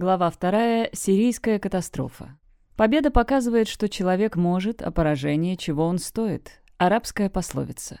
Глава 2. Сирийская катастрофа. Победа показывает, что человек может, а поражение, чего он стоит. Арабская пословица.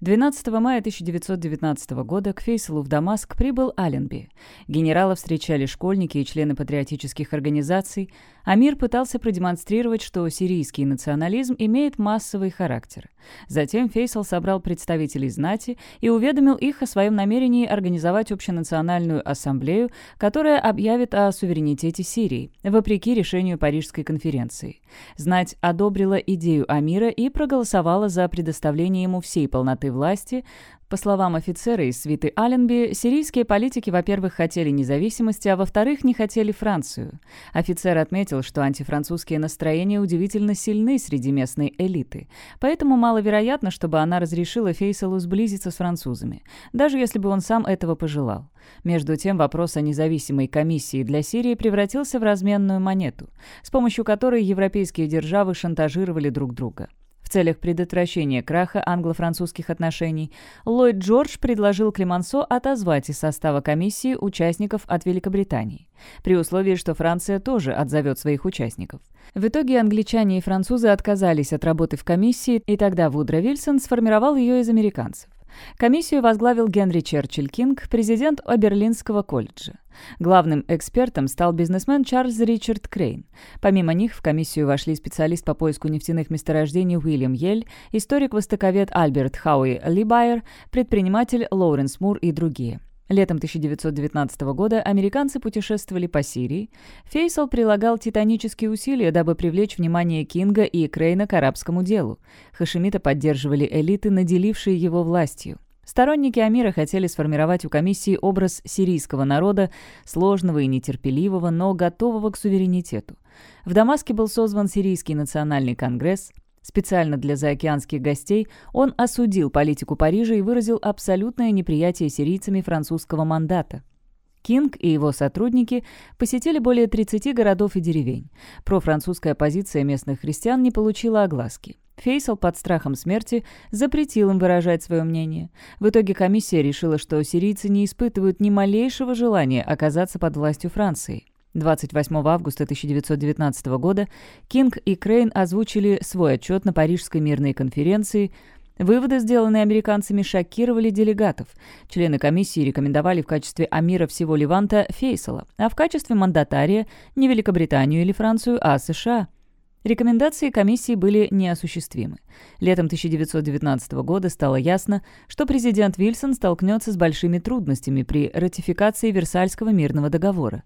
12 мая 1919 года к Фейсалу в Дамаск прибыл Аленби. Генерала встречали школьники и члены патриотических организаций. Амир пытался продемонстрировать, что сирийский национализм имеет массовый характер. Затем Фейсал собрал представителей знати и уведомил их о своем намерении организовать общенациональную ассамблею, которая объявит о суверенитете Сирии, вопреки решению Парижской конференции. Знать одобрила идею Амира и проголосовала за предоставление ему всей полноты этой власти, по словам офицера из свиты Алленби, сирийские политики, во-первых, хотели независимости, а во-вторых, не хотели Францию. Офицер отметил, что антифранцузские настроения удивительно сильны среди местной элиты, поэтому маловероятно, чтобы она разрешила Фейсалу сблизиться с французами, даже если бы он сам этого пожелал. Между тем, вопрос о независимой комиссии для Сирии превратился в разменную монету, с помощью которой европейские державы шантажировали друг друга. В целях предотвращения краха англо-французских отношений Ллойд Джордж предложил Клемансо отозвать из состава комиссии участников от Великобритании, при условии, что Франция тоже отзовет своих участников. В итоге англичане и французы отказались от работы в комиссии, и тогда Вудро Вильсон сформировал ее из американцев. Комиссию возглавил Генри Черчилль Кинг, президент Оберлинского колледжа. Главным экспертом стал бизнесмен Чарльз Ричард Крейн. Помимо них в комиссию вошли специалист по поиску нефтяных месторождений Уильям Йель, историк-востоковед Альберт Хауи Либайер, предприниматель Лоуренс Мур и другие. Летом 1919 года американцы путешествовали по Сирии. Фейсал прилагал титанические усилия, дабы привлечь внимание Кинга и Крейна к арабскому делу. Хашимита поддерживали элиты, наделившие его властью. Сторонники Амира хотели сформировать у комиссии образ сирийского народа, сложного и нетерпеливого, но готового к суверенитету. В Дамаске был созван Сирийский национальный конгресс – Специально для заокеанских гостей он осудил политику Парижа и выразил абсолютное неприятие сирийцами французского мандата. Кинг и его сотрудники посетили более 30 городов и деревень. Профранцузская позиция местных христиан не получила огласки. Фейсал под страхом смерти запретил им выражать свое мнение. В итоге комиссия решила, что сирийцы не испытывают ни малейшего желания оказаться под властью Франции. 28 августа 1919 года Кинг и Крейн озвучили свой отчет на Парижской мирной конференции. Выводы, сделанные американцами, шокировали делегатов. Члены комиссии рекомендовали в качестве амира всего Ливанта Фейсала, а в качестве мандатария не Великобританию или Францию, а США. Рекомендации комиссии были неосуществимы. Летом 1919 года стало ясно, что президент Вильсон столкнется с большими трудностями при ратификации Версальского мирного договора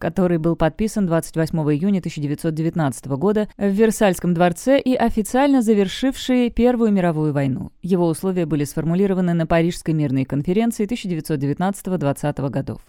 который был подписан 28 июня 1919 года в Версальском дворце и официально завершивший Первую мировую войну. Его условия были сформулированы на Парижской мирной конференции 1919-20 годов.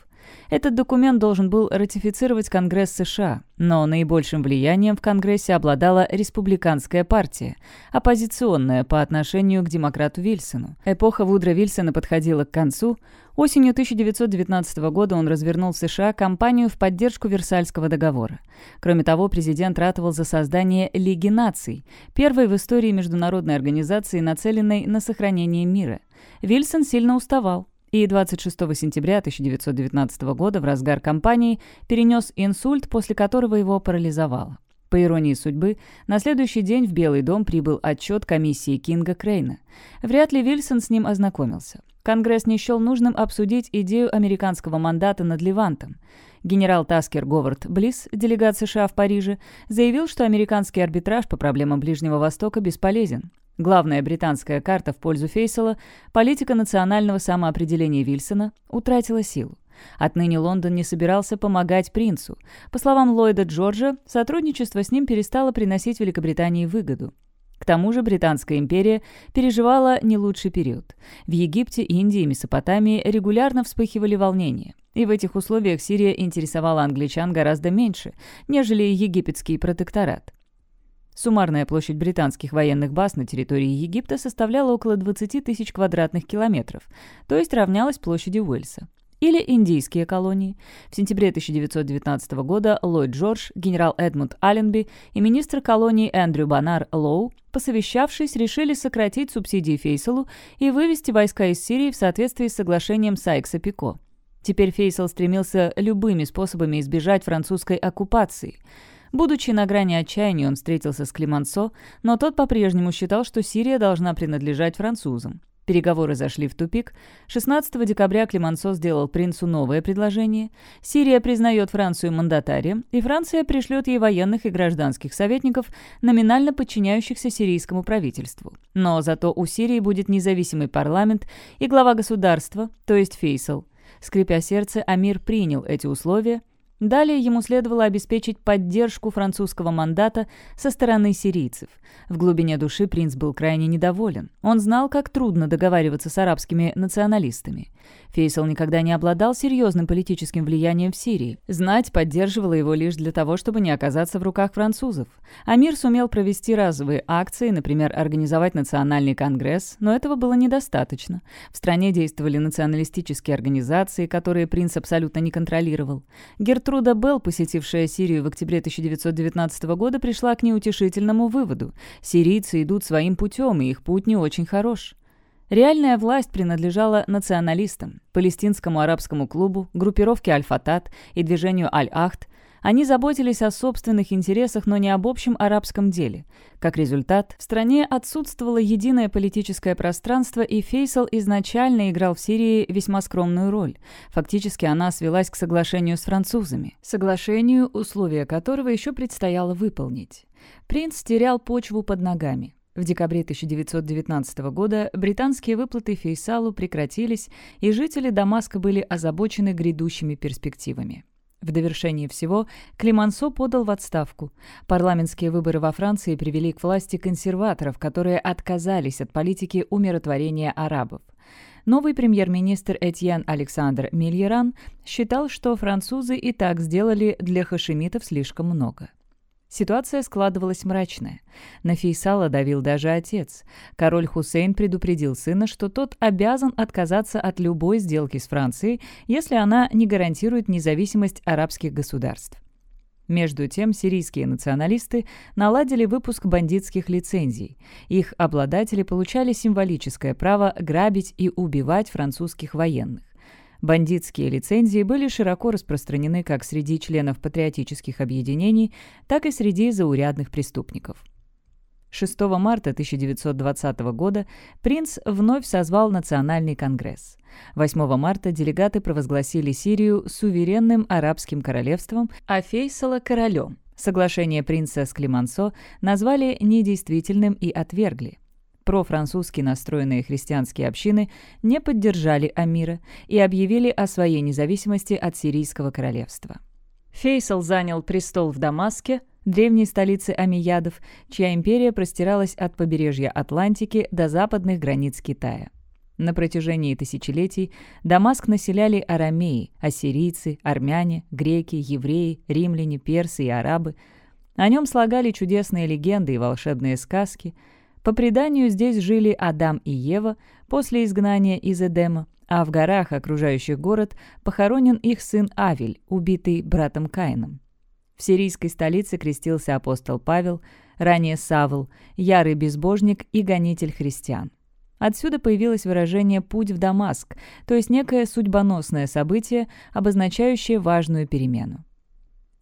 Этот документ должен был ратифицировать Конгресс США, но наибольшим влиянием в Конгрессе обладала республиканская партия, оппозиционная по отношению к демократу Вильсону. Эпоха Вудра Вильсона подходила к концу. Осенью 1919 года он развернул в США кампанию в поддержку Версальского договора. Кроме того, президент ратовал за создание Лиги наций, первой в истории международной организации, нацеленной на сохранение мира. Вильсон сильно уставал и 26 сентября 1919 года в разгар кампании перенес инсульт, после которого его парализовало. По иронии судьбы, на следующий день в Белый дом прибыл отчет комиссии Кинга Крейна. Вряд ли Вильсон с ним ознакомился. Конгресс не счел нужным обсудить идею американского мандата над Левантом. Генерал Таскер Говард Близ, делегат США в Париже, заявил, что американский арбитраж по проблемам Ближнего Востока бесполезен. Главная британская карта в пользу Фейсала, политика национального самоопределения Вильсона, утратила силу. Отныне Лондон не собирался помогать принцу. По словам Ллойда Джорджа, сотрудничество с ним перестало приносить Великобритании выгоду. К тому же Британская империя переживала не лучший период. В Египте, Индии и Месопотамии регулярно вспыхивали волнения. И в этих условиях Сирия интересовала англичан гораздо меньше, нежели египетский протекторат. Суммарная площадь британских военных баз на территории Египта составляла около 20 тысяч квадратных километров, то есть равнялась площади Уэльса. Или индийские колонии. В сентябре 1919 года Ллойд Джордж, генерал Эдмунд Алленби и министр колонии Эндрю Банар Лоу, посовещавшись, решили сократить субсидии Фейсалу и вывести войска из Сирии в соответствии с соглашением Сайкса-Пико. Теперь Фейсал стремился любыми способами избежать французской оккупации. Будучи на грани отчаяния, он встретился с Климансо, но тот по-прежнему считал, что Сирия должна принадлежать французам. Переговоры зашли в тупик. 16 декабря Климансо сделал принцу новое предложение. Сирия признает Францию мандатарием, и Франция пришлет ей военных и гражданских советников, номинально подчиняющихся сирийскому правительству. Но зато у Сирии будет независимый парламент и глава государства, то есть Фейсал. Скрипя сердце, Амир принял эти условия Далее ему следовало обеспечить поддержку французского мандата со стороны сирийцев. В глубине души принц был крайне недоволен. Он знал, как трудно договариваться с арабскими националистами. Фейсал никогда не обладал серьезным политическим влиянием в Сирии. Знать поддерживала его лишь для того, чтобы не оказаться в руках французов. Амир сумел провести разовые акции, например, организовать национальный конгресс, но этого было недостаточно. В стране действовали националистические организации, которые принц абсолютно не контролировал. Гертруда Белл, посетившая Сирию в октябре 1919 года, пришла к неутешительному выводу. Сирийцы идут своим путем, и их путь не очень хорош. Реальная власть принадлежала националистам, палестинскому арабскому клубу, группировке Аль-Фатат и движению Аль-Ахд. Они заботились о собственных интересах, но не об общем арабском деле. Как результат, в стране отсутствовало единое политическое пространство, и Фейсал изначально играл в Сирии весьма скромную роль. Фактически она свелась к соглашению с французами. Соглашению, условия которого еще предстояло выполнить. Принц терял почву под ногами. В декабре 1919 года британские выплаты Фейсалу прекратились, и жители Дамаска были озабочены грядущими перспективами. В довершение всего Климансо подал в отставку. Парламентские выборы во Франции привели к власти консерваторов, которые отказались от политики умиротворения арабов. Новый премьер-министр Этьен Александр Мильеран считал, что французы и так сделали для хашемитов слишком много. Ситуация складывалась мрачная. На Фейсала давил даже отец. Король Хусейн предупредил сына, что тот обязан отказаться от любой сделки с Францией, если она не гарантирует независимость арабских государств. Между тем, сирийские националисты наладили выпуск бандитских лицензий. Их обладатели получали символическое право грабить и убивать французских военных. Бандитские лицензии были широко распространены как среди членов патриотических объединений, так и среди заурядных преступников. 6 марта 1920 года принц вновь созвал Национальный конгресс. 8 марта делегаты провозгласили Сирию суверенным арабским королевством, а Фейсала – королем. Соглашение принца с Климансо назвали недействительным и отвергли профранцузски настроенные христианские общины не поддержали Амира и объявили о своей независимости от Сирийского королевства. Фейсал занял престол в Дамаске, древней столице Амиядов, чья империя простиралась от побережья Атлантики до западных границ Китая. На протяжении тысячелетий Дамаск населяли арамеи, ассирийцы, армяне, греки, евреи, римляне, персы и арабы. О нем слагали чудесные легенды и волшебные сказки – по преданию, здесь жили Адам и Ева после изгнания из Эдема, а в горах, окружающих город, похоронен их сын Авель, убитый братом Каином. В сирийской столице крестился апостол Павел, ранее Савл, ярый безбожник и гонитель христиан. Отсюда появилось выражение «путь в Дамаск», то есть некое судьбоносное событие, обозначающее важную перемену.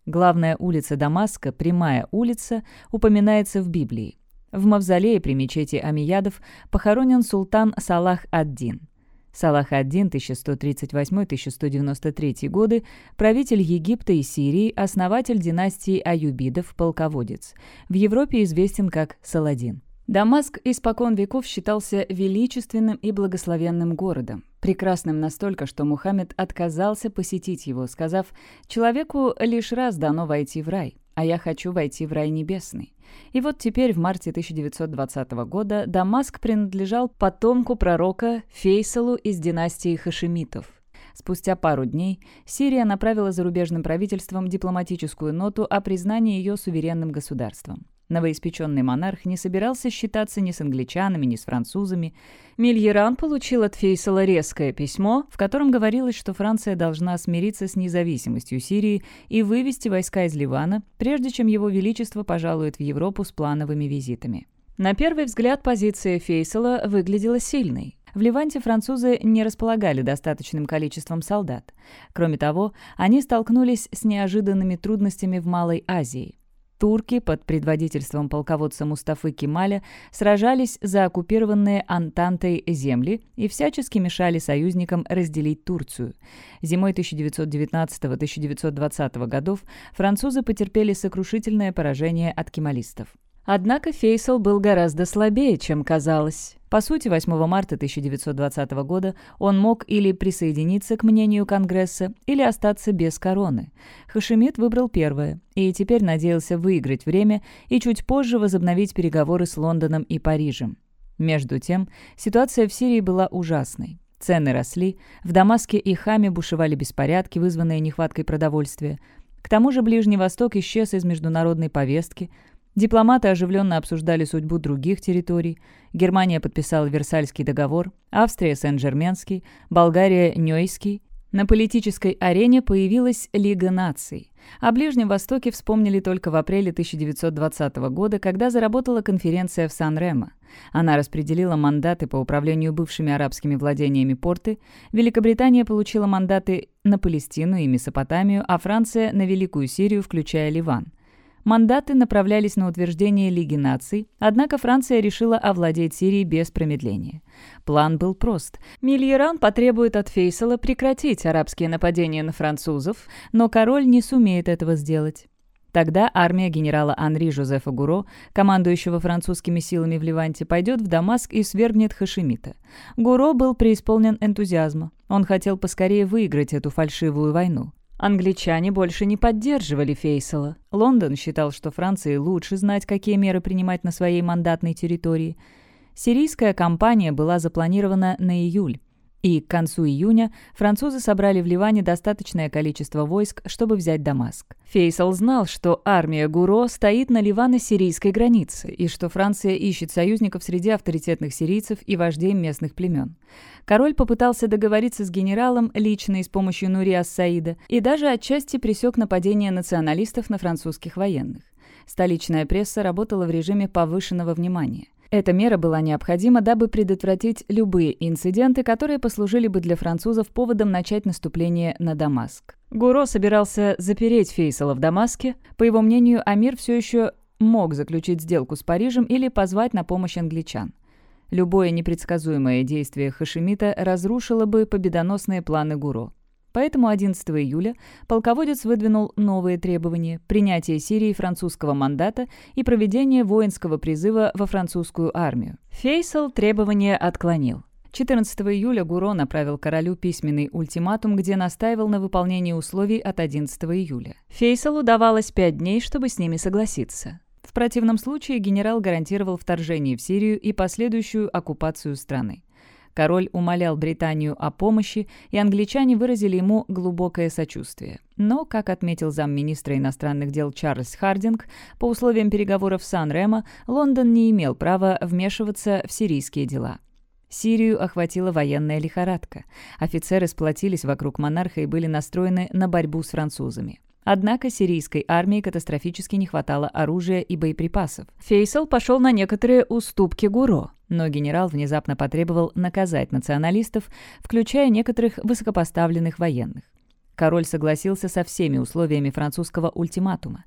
Главная улица Дамаска, прямая улица, упоминается в Библии. В мавзолее при мечети Амиядов похоронен султан Салах ад-Дин. Салах ад-Дин 1138-1193 годы, правитель Египта и Сирии, основатель династии Аюбидов, полководец. В Европе известен как Саладин. Дамаск испокон веков считался величественным и благословенным городом, прекрасным настолько, что Мухаммед отказался посетить его, сказав «Человеку лишь раз дано войти в рай, а я хочу войти в рай небесный». И вот теперь, в марте 1920 года, Дамаск принадлежал потомку пророка Фейсалу из династии Хашемитов. Спустя пару дней Сирия направила зарубежным правительствам дипломатическую ноту о признании ее суверенным государством. Новоиспеченный монарх не собирался считаться ни с англичанами, ни с французами. Мильеран получил от Фейсала резкое письмо, в котором говорилось, что Франция должна смириться с независимостью Сирии и вывести войска из Ливана, прежде чем его величество пожалует в Европу с плановыми визитами. На первый взгляд позиция Фейсала выглядела сильной. В Ливанте французы не располагали достаточным количеством солдат. Кроме того, они столкнулись с неожиданными трудностями в Малой Азии. Турки под предводительством полководца Мустафы Кемаля сражались за оккупированные Антантой земли и всячески мешали союзникам разделить Турцию. Зимой 1919-1920 годов французы потерпели сокрушительное поражение от кемалистов. Однако Фейсал был гораздо слабее, чем казалось. По сути, 8 марта 1920 года он мог или присоединиться к мнению Конгресса, или остаться без короны. Хашемит выбрал первое, и теперь надеялся выиграть время и чуть позже возобновить переговоры с Лондоном и Парижем. Между тем, ситуация в Сирии была ужасной. Цены росли, в Дамаске и Хаме бушевали беспорядки, вызванные нехваткой продовольствия. К тому же Ближний Восток исчез из международной повестки – Дипломаты оживленно обсуждали судьбу других территорий. Германия подписала Версальский договор, Австрия – Сен-Жерменский, Болгария – Нёйский. На политической арене появилась Лига наций. О Ближнем Востоке вспомнили только в апреле 1920 года, когда заработала конференция в Сан-Ремо. Она распределила мандаты по управлению бывшими арабскими владениями порты, Великобритания получила мандаты на Палестину и Месопотамию, а Франция – на Великую Сирию, включая Ливан – Мандаты направлялись на утверждение Лиги наций, однако Франция решила овладеть Сирией без промедления. План был прост. Мильеран потребует от Фейсала прекратить арабские нападения на французов, но король не сумеет этого сделать. Тогда армия генерала Анри Жозефа Гуро, командующего французскими силами в Ливанте, пойдет в Дамаск и свергнет Хашемита. Гуро был преисполнен энтузиазма. Он хотел поскорее выиграть эту фальшивую войну. Англичане больше не поддерживали Фейсала. Лондон считал, что Франции лучше знать, какие меры принимать на своей мандатной территории. Сирийская кампания была запланирована на июль. И к концу июня французы собрали в Ливане достаточное количество войск, чтобы взять Дамаск. Фейсал знал, что армия Гуро стоит на ливано-сирийской границе и что Франция ищет союзников среди авторитетных сирийцев и вождей местных племен. Король попытался договориться с генералом лично и с помощью Нури Ас-Саида и даже отчасти пресек нападение националистов на французских военных. Столичная пресса работала в режиме повышенного внимания. Эта мера была необходима, дабы предотвратить любые инциденты, которые послужили бы для французов поводом начать наступление на Дамаск. Гуро собирался запереть Фейсала в Дамаске. По его мнению, Амир все еще мог заключить сделку с Парижем или позвать на помощь англичан. Любое непредсказуемое действие Хашемита разрушило бы победоносные планы Гуро. Поэтому 11 июля полководец выдвинул новые требования – принятие Сирии французского мандата и проведение воинского призыва во французскую армию. Фейсал требования отклонил. 14 июля Гуро направил королю письменный ультиматум, где настаивал на выполнении условий от 11 июля. Фейсалу давалось пять дней, чтобы с ними согласиться. В противном случае генерал гарантировал вторжение в Сирию и последующую оккупацию страны. Король умолял Британию о помощи, и англичане выразили ему глубокое сочувствие. Но, как отметил замминистра иностранных дел Чарльз Хардинг, по условиям переговоров Сан-Ремо Лондон не имел права вмешиваться в сирийские дела. Сирию охватила военная лихорадка. Офицеры сплотились вокруг монарха и были настроены на борьбу с французами. Однако сирийской армии катастрофически не хватало оружия и боеприпасов. Фейсал пошел на некоторые уступки Гуро, но генерал внезапно потребовал наказать националистов, включая некоторых высокопоставленных военных. Король согласился со всеми условиями французского ультиматума.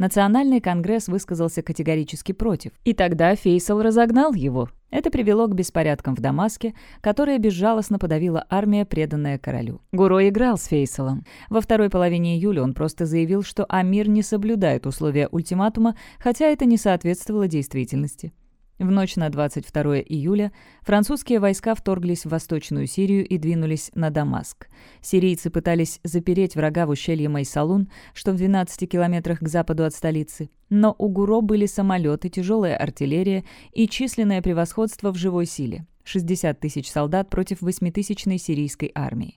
Национальный конгресс высказался категорически против, и тогда Фейсал разогнал его. Это привело к беспорядкам в Дамаске, которые безжалостно подавила армия, преданная королю. Гуро играл с Фейсалом. Во второй половине июля он просто заявил, что Амир не соблюдает условия ультиматума, хотя это не соответствовало действительности. В ночь на 22 июля французские войска вторглись в Восточную Сирию и двинулись на Дамаск. Сирийцы пытались запереть врага в ущелье Майсалун, что в 12 километрах к западу от столицы. Но у Гуро были самолеты, тяжелая артиллерия и численное превосходство в живой силе – 60 тысяч солдат против 8-тысячной сирийской армии.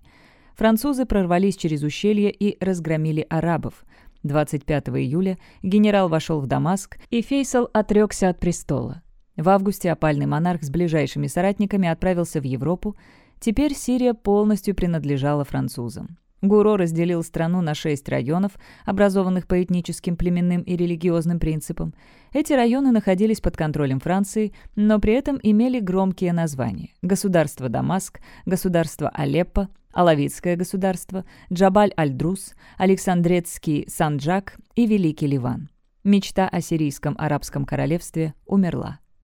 Французы прорвались через ущелье и разгромили арабов. 25 июля генерал вошел в Дамаск, и Фейсал отрекся от престола. В августе опальный монарх с ближайшими соратниками отправился в Европу. Теперь Сирия полностью принадлежала французам. Гуро разделил страну на шесть районов, образованных по этническим, племенным и религиозным принципам. Эти районы находились под контролем Франции, но при этом имели громкие названия – государство Дамаск, государство Алеппо, Алавитское государство, Джабаль-аль-Друз, Александрецкий Санджак и Великий Ливан. Мечта о сирийском арабском королевстве умерла.